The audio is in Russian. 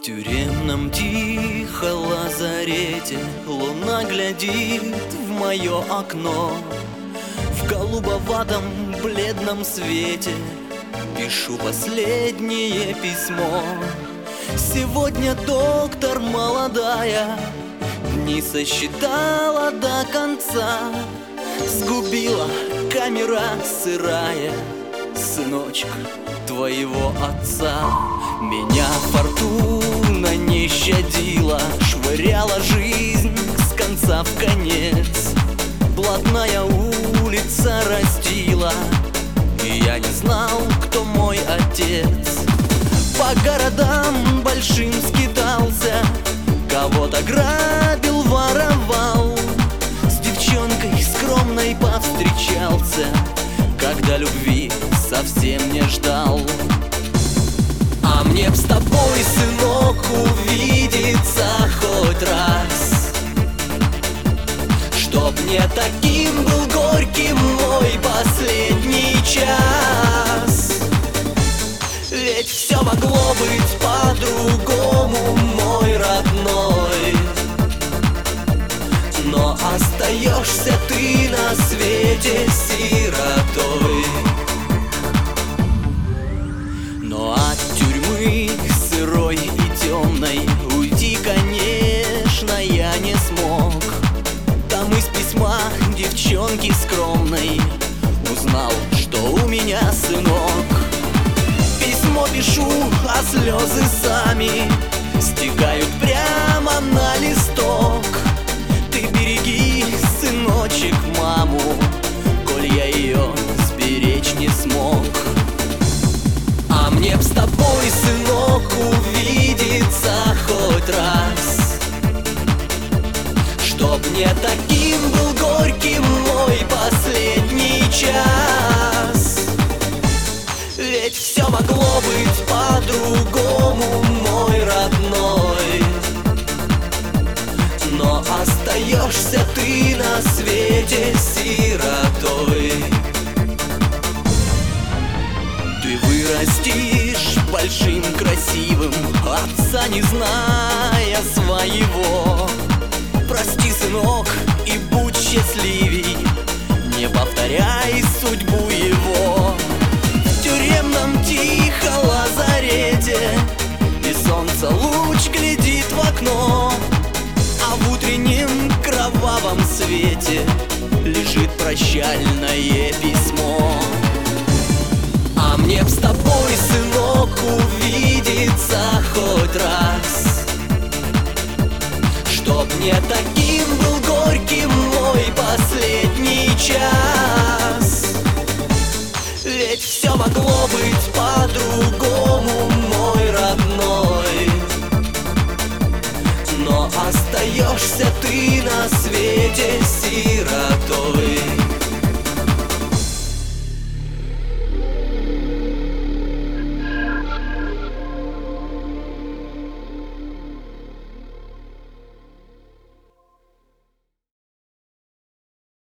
тюремном тихо лазарете Луна глядит в мое окно. В голубоватом бледном свете Пишу последнее письмо. Сегодня доктор молодая Не сосчитала до конца. Сгубила камера сырая Сыночка твоего отца. Меня фортуна не щадила Швыряла жизнь с конца в конец. Блатная улица растила И я не знал, кто мой отец. По городам большим скитался Кого-то грабил, воровал. С девчонкой скромной повстречался Когда любви совсем не ждал А мне б с тобой, сынок, увидеться хоть раз. Чтоб не таким был горьким мой последний час. Ведь все могло быть по-другому, мой родной. Но остаешься ты на свете сиротой сырой и темной Уйти, конечно, я не смог. Там из письма девчонки скромной Узнал, что у меня сынок. Письмо пишу, а слезы сами Стекают прямо на листок раз. Чтоб не таким был горьким мой последний час. Ведь все могло быть по-другому, мой родной. Но остаешься ты на свете сиротой. Ты вырастешь большим, красивым Отца не зная своего. Прости, сынок, и будь счастливей Не повторяй судьбу его. В тюремном тихо лазарете И солнце луч глядит в окно. А в утреннем кровавом свете Лежит прощальное письмо Чтоб не таким был горьким мой последний час. Ведь все могло быть по-другому, мой родной. Но остаешься ты на свете сиротой